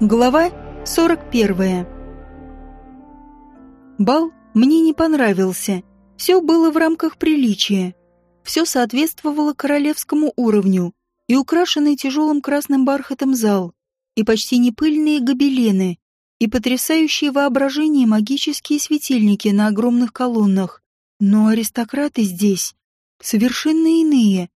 Глава 41. Бал мне не понравился. Все было в рамках приличия. Все соответствовало королевскому уровню. И украшенный тяжелым красным бархатом зал, и почти непыльные гобелены, и потрясающие воображение магические светильники на огромных колоннах. Но аристократы здесь совершенно иные.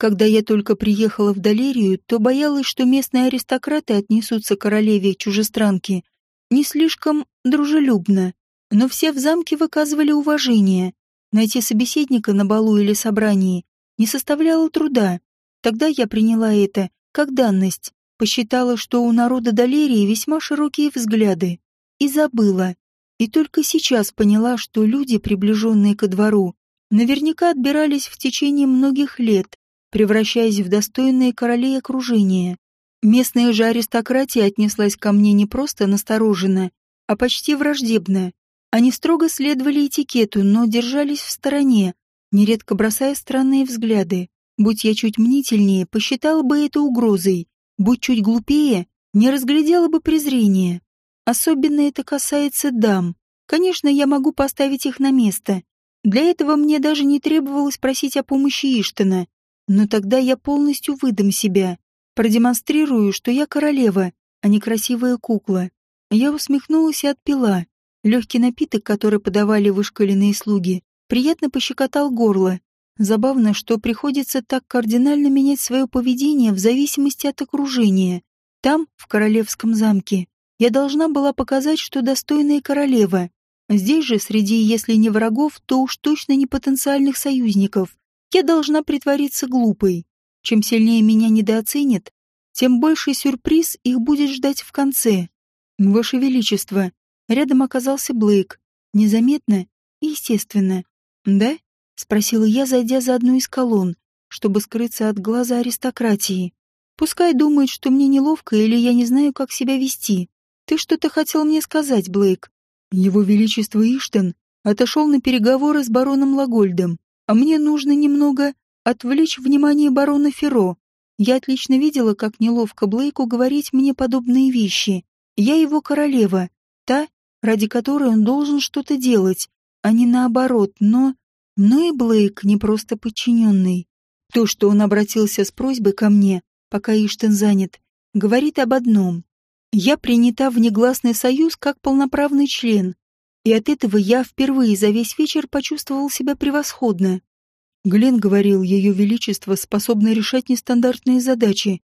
Когда я только приехала в Далерию, то боялась, что местные аристократы отнесутся к королеве чужестранки не слишком дружелюбно. Но все в замке выказывали уважение. Найти собеседника на балу или собрании не составляло труда. Тогда я приняла это как данность, посчитала, что у народа Далерии весьма широкие взгляды, и забыла. И только сейчас поняла, что люди, приближенные ко двору, наверняка отбирались в течение многих лет, превращаясь в достойные королей окружения. Местная же аристократия отнеслась ко мне не просто настороженно, а почти враждебно. Они строго следовали этикету, но держались в стороне, нередко бросая странные взгляды. Будь я чуть мнительнее, посчитала бы это угрозой. Будь чуть глупее, не разглядела бы презрения. Особенно это касается дам. Конечно, я могу поставить их на место. Для этого мне даже не требовалось просить о помощи Иштена. Но тогда я полностью выдам себя. Продемонстрирую, что я королева, а не красивая кукла. Я усмехнулась и отпила. Легкий напиток, который подавали вышкаленные слуги, приятно пощекотал горло. Забавно, что приходится так кардинально менять свое поведение в зависимости от окружения. Там, в королевском замке, я должна была показать, что достойная королева. Здесь же, среди, если не врагов, то уж точно не потенциальных союзников, я должна притвориться глупой. Чем сильнее меня недооценят, тем больший сюрприз их будет ждать в конце. Ваше Величество, рядом оказался Блейк. Незаметно и естественно. Да? Спросила я, зайдя за одну из колонн, чтобы скрыться от глаза аристократии. Пускай думает, что мне неловко или я не знаю, как себя вести. Ты что-то хотел мне сказать, Блейк? Его Величество Иштен отошел на переговоры с бароном Лагольдом мне нужно немного отвлечь внимание барона Феро. Я отлично видела, как неловко Блейку говорить мне подобные вещи. Я его королева, та, ради которой он должен что-то делать, а не наоборот, но... Но и Блейк не просто подчиненный. То, что он обратился с просьбой ко мне, пока Иштен занят, говорит об одном. Я принята в негласный союз как полноправный член, и от этого я впервые за весь вечер почувствовал себя превосходно. Глен говорил, ее величество способно решать нестандартные задачи.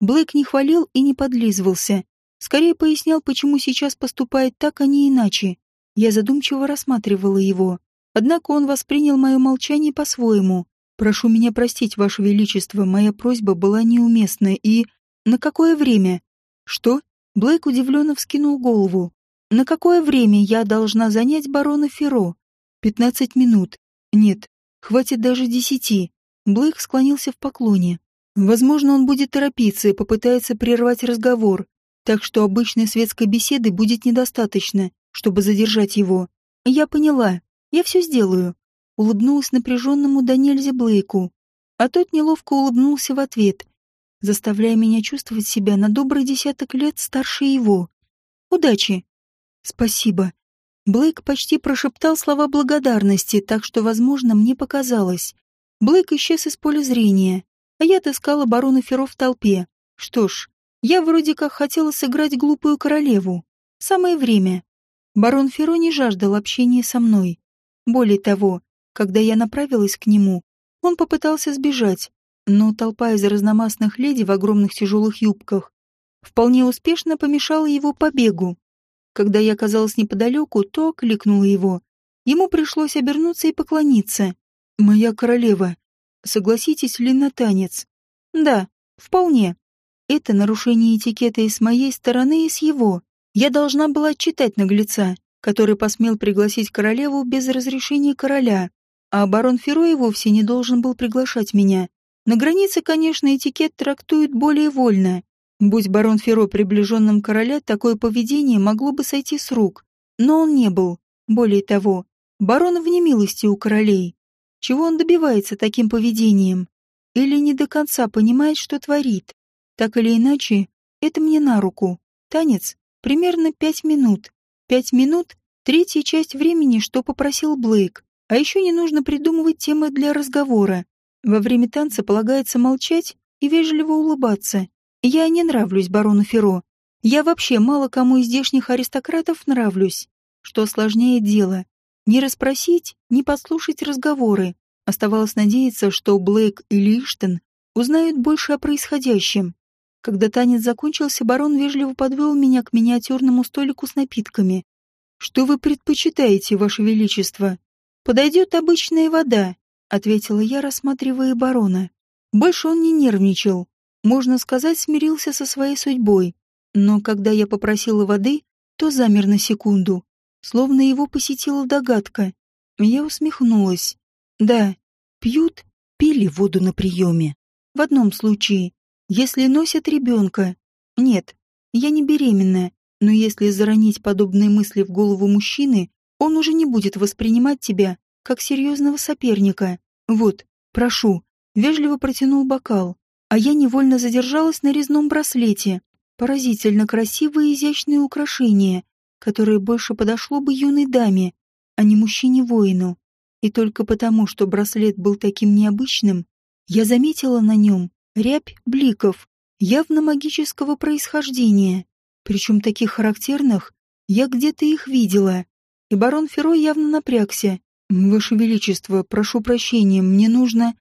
Блэк не хвалил и не подлизывался. Скорее пояснял, почему сейчас поступает так, а не иначе. Я задумчиво рассматривала его. Однако он воспринял мое молчание по-своему. «Прошу меня простить, ваше величество, моя просьба была неуместна и...» «На какое время?» «Что?» Блэк удивленно вскинул голову. На какое время я должна занять барона Феро? Пятнадцать минут. Нет, хватит даже десяти. Блейк склонился в поклоне. Возможно, он будет торопиться и попытается прервать разговор, так что обычной светской беседы будет недостаточно, чтобы задержать его. Я поняла. Я все сделаю. Улыбнулась напряженному до нельзя Блейку. А тот неловко улыбнулся в ответ, заставляя меня чувствовать себя на добрый десяток лет старше его. Удачи! «Спасибо». Блейк почти прошептал слова благодарности, так что, возможно, мне показалось. Блейк исчез из поля зрения, а я отыскала барона Феро в толпе. Что ж, я вроде как хотела сыграть глупую королеву. Самое время. Барон Феро не жаждал общения со мной. Более того, когда я направилась к нему, он попытался сбежать, но толпа из разномастных леди в огромных тяжелых юбках вполне успешно помешала его побегу. Когда я оказалась неподалеку, то окликнула его. Ему пришлось обернуться и поклониться. «Моя королева, согласитесь ли на танец?» «Да, вполне. Это нарушение этикета и с моей стороны, и с его. Я должна была отчитать наглеца, который посмел пригласить королеву без разрешения короля, а барон Ферой вовсе не должен был приглашать меня. На границе, конечно, этикет трактуют более вольно, Будь барон Феро приближенным короля, такое поведение могло бы сойти с рук. Но он не был. Более того, барон в немилости у королей. Чего он добивается таким поведением? Или не до конца понимает, что творит? Так или иначе, это мне на руку. Танец примерно пять минут. Пять минут — третья часть времени, что попросил Блейк. А еще не нужно придумывать темы для разговора. Во время танца полагается молчать и вежливо улыбаться. Я не нравлюсь барону Феро. Я вообще мало кому из здешних аристократов нравлюсь, что осложняет дело. Не расспросить, не подслушать разговоры. Оставалось надеяться, что Блейк и Лиштон узнают больше о происходящем. Когда танец закончился, барон вежливо подвел меня к миниатюрному столику с напитками. «Что вы предпочитаете, ваше величество?» «Подойдет обычная вода», — ответила я, рассматривая барона. Больше он не нервничал. Можно сказать, смирился со своей судьбой. Но когда я попросила воды, то замер на секунду, словно его посетила догадка. Я усмехнулась. Да, пьют, пили воду на приеме. В одном случае, если носят ребенка. Нет, я не беременна, но если заронить подобные мысли в голову мужчины, он уже не будет воспринимать тебя как серьезного соперника. Вот, прошу, вежливо протянул бокал, а я невольно задержалась на резном браслете. Поразительно красивое и изящное украшение, которое больше подошло бы юной даме, а не мужчине-воину. И только потому, что браслет был таким необычным, я заметила на нем рябь бликов, явно магического происхождения. Причем таких характерных, я где-то их видела. И барон Феро явно напрягся. «Ваше Величество, прошу прощения, мне нужно...»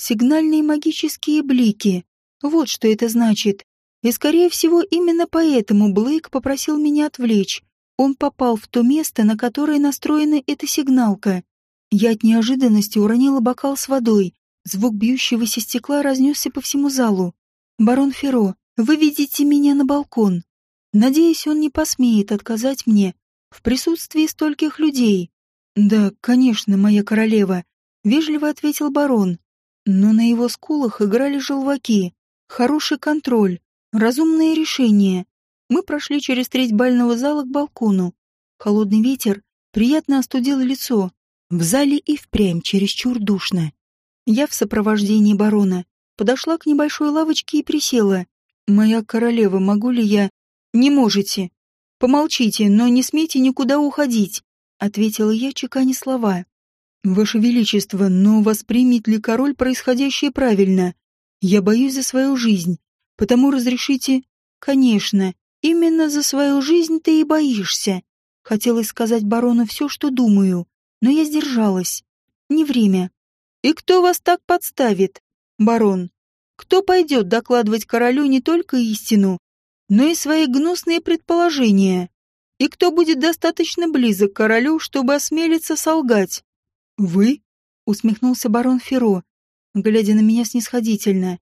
«Сигнальные магические блики. Вот что это значит. И, скорее всего, именно поэтому Блейк попросил меня отвлечь. Он попал в то место, на которое настроена эта сигналка. Я от неожиданности уронила бокал с водой. Звук бьющегося стекла разнесся по всему залу. «Барон Феро, вы видите меня на балкон. Надеюсь, он не посмеет отказать мне в присутствии стольких людей». «Да, конечно, моя королева», — вежливо ответил барон. Но на его скулах играли желваки. Хороший контроль, разумное решение. Мы прошли через треть бального зала к балкону. Холодный ветер приятно остудил лицо, в зале и впрямь чересчур душно. Я в сопровождении барона подошла к небольшой лавочке и присела. «Моя королева, могу ли я...» «Не можете. Помолчите, но не смейте никуда уходить», — ответила я, чеканя слова. «Ваше Величество, но воспримет ли король происходящее правильно? Я боюсь за свою жизнь, потому разрешите...» «Конечно, именно за свою жизнь ты и боишься», — хотелось сказать барону все, что думаю но я сдержалась. Не время. И кто вас так подставит, барон? Кто пойдет докладывать королю не только истину, но и свои гнусные предположения? И кто будет достаточно близок к королю, чтобы осмелиться солгать? Вы? Усмехнулся барон Феро, глядя на меня снисходительно.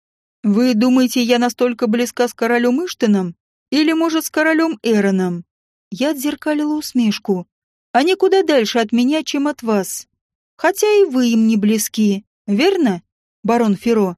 Вы думаете, я настолько близка с королем Иштином? Или, может, с королем Эроном? Я отзеркалила усмешку. Они куда дальше от меня, чем от вас. Хотя и вы им не близки, верно, барон Феро?